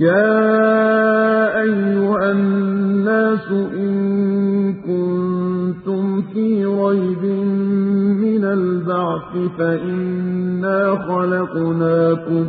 يَا أَيُّهَا النَّاسُ إِن كُنتُمْ فِي رَيْبٍ مِّنَ الْبَعْثِ فَإِنَّا خَلَقْنَاكُم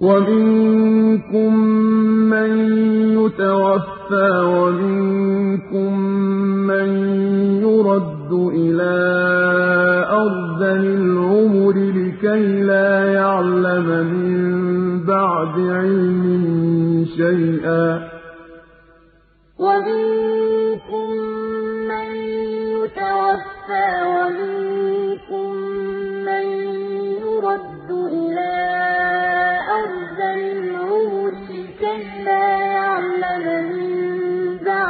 وَمِنكُم مَّن يُتَوَفَّىٰ وَمِنكُم مَّن يُرَدُّ إِلَىٰ أَرْذَلِ الْعُمُرِ لِكَيْلَا يَعْلَمَ مِن بَعْدِ عِلْمٍ شَيْئًا ۚ.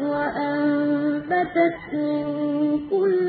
وأنبتت من كل